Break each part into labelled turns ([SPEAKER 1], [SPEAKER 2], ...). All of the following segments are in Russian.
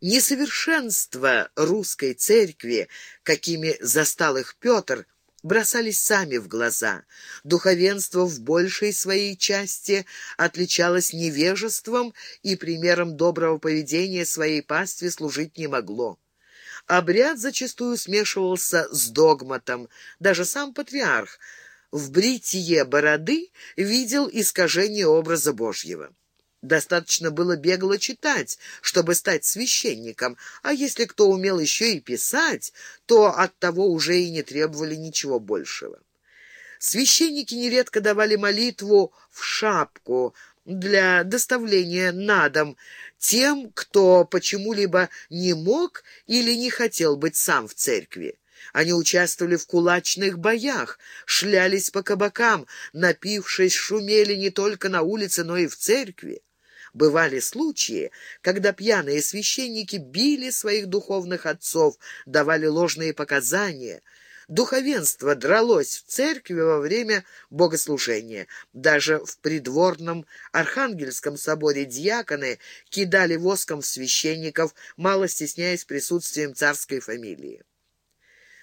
[SPEAKER 1] Несовершенства русской церкви, какими застал их Петр, бросались сами в глаза. Духовенство в большей своей части отличалось невежеством и примером доброго поведения своей пастве служить не могло. Обряд зачастую смешивался с догматом. Даже сам патриарх в бритье бороды видел искажение образа Божьего. Достаточно было бегло читать, чтобы стать священником, а если кто умел еще и писать, то от того уже и не требовали ничего большего. Священники нередко давали молитву в шапку для доставления на дом тем, кто почему-либо не мог или не хотел быть сам в церкви. Они участвовали в кулачных боях, шлялись по кабакам, напившись, шумели не только на улице, но и в церкви. Бывали случаи, когда пьяные священники били своих духовных отцов, давали ложные показания. Духовенство дралось в церкви во время богослужения. Даже в придворном Архангельском соборе дьяконы кидали воском в священников, мало стесняясь присутствием царской фамилии.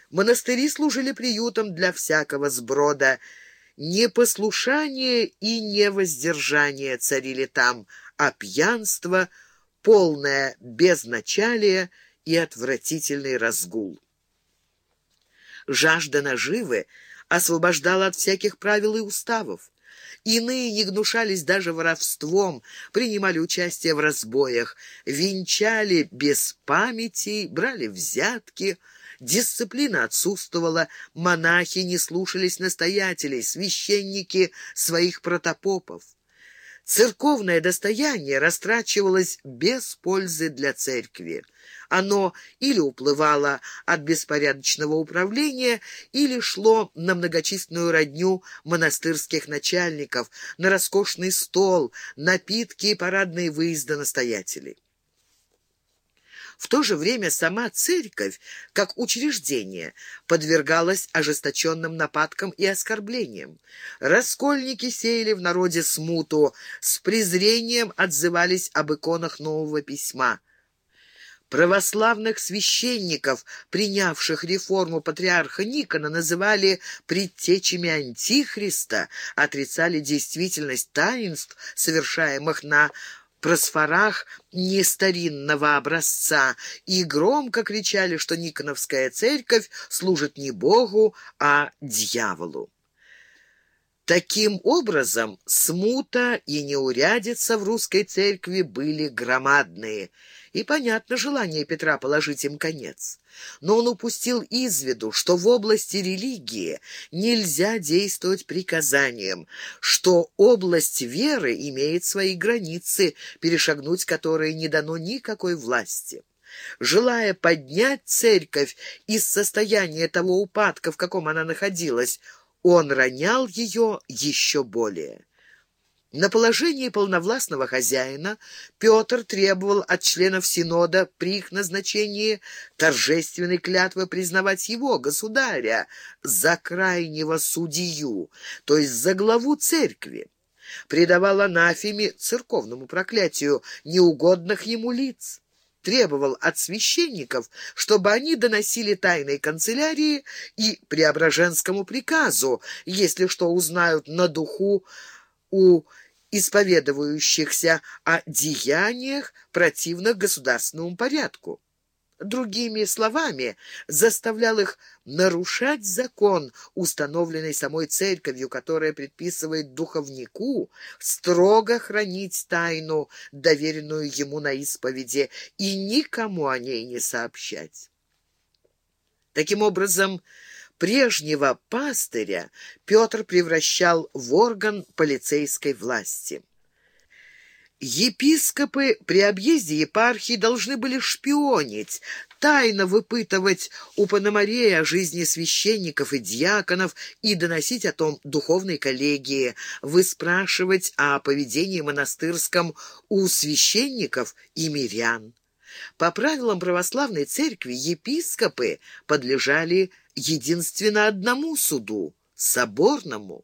[SPEAKER 1] Монастыри служили приютом для всякого сброда. Непослушание и невоздержание царили там – а пьянство — полное безначалие и отвратительный разгул. Жажда наживы освобождала от всяких правил и уставов. Иные не гнушались даже воровством, принимали участие в разбоях, венчали без памяти, брали взятки. Дисциплина отсутствовала, монахи не слушались настоятелей, священники — своих протопопов. Церковное достояние растрачивалось без пользы для церкви. Оно или уплывало от беспорядочного управления, или шло на многочисленную родню монастырских начальников, на роскошный стол, напитки и парадные выезды настоятелей. В то же время сама церковь, как учреждение, подвергалась ожесточенным нападкам и оскорблениям. Раскольники сеяли в народе смуту, с презрением отзывались об иконах нового письма. Православных священников, принявших реформу патриарха Никона, называли предтечами Антихриста, отрицали действительность таинств, совершаемых на просфорах не старинного образца и громко кричали, что Никоновская церковь служит не Богу, а дьяволу. Таким образом, смута и неурядица в русской церкви были громадные, и понятно желание Петра положить им конец. Но он упустил из виду, что в области религии нельзя действовать приказанием, что область веры имеет свои границы, перешагнуть которые не дано никакой власти. Желая поднять церковь из состояния того упадка, в каком она находилась, он ронял ее еще более. На положении полновластного хозяина Петр требовал от членов Синода при их назначении торжественной клятвы признавать его, государя, за крайнего судью, то есть за главу церкви. Предавал анафеме, церковному проклятию, неугодных ему лиц требовал от священников, чтобы они доносили тайной канцелярии и Преображенскому приказу, если что узнают на духу у исповедующихся о деяниях, противных государственному порядку. Другими словами, заставлял их нарушать закон, установленный самой церковью, которая предписывает духовнику строго хранить тайну, доверенную ему на исповеди, и никому о ней не сообщать. Таким образом, прежнего пастыря Петр превращал в орган полицейской власти. Епископы при объезде епархии должны были шпионить, тайно выпытывать у Пономарея о жизни священников и диаконов и доносить о том духовной коллегии, выспрашивать о поведении монастырском у священников и мирян. По правилам православной церкви епископы подлежали единственно одному суду — соборному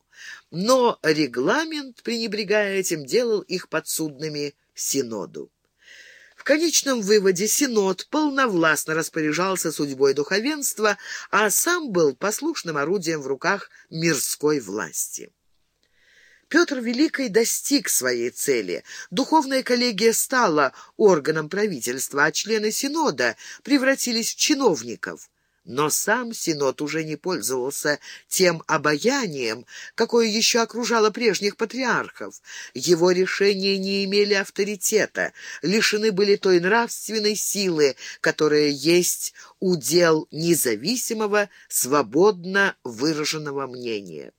[SPEAKER 1] но регламент, пренебрегая этим, делал их подсудными Синоду. В конечном выводе Синод полновластно распоряжался судьбой духовенства, а сам был послушным орудием в руках мирской власти. Петр Великий достиг своей цели. Духовная коллегия стала органом правительства, а члены Синода превратились в чиновников. Но сам Синод уже не пользовался тем обаянием, какое еще окружало прежних патриархов. Его решения не имели авторитета, лишены были той нравственной силы, которая есть удел независимого, свободно выраженного мнения.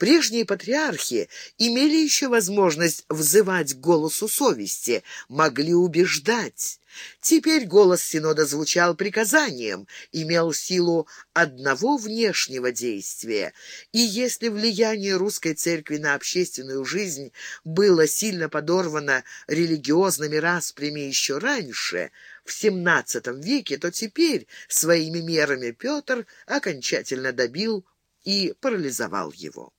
[SPEAKER 1] Прежние патриархи имели еще возможность взывать к голосу совести, могли убеждать. Теперь голос Синода звучал приказанием, имел силу одного внешнего действия. И если влияние русской церкви на общественную жизнь было сильно подорвано религиозными распрями еще раньше, в XVII веке, то теперь своими мерами Петр окончательно добил и парализовал его.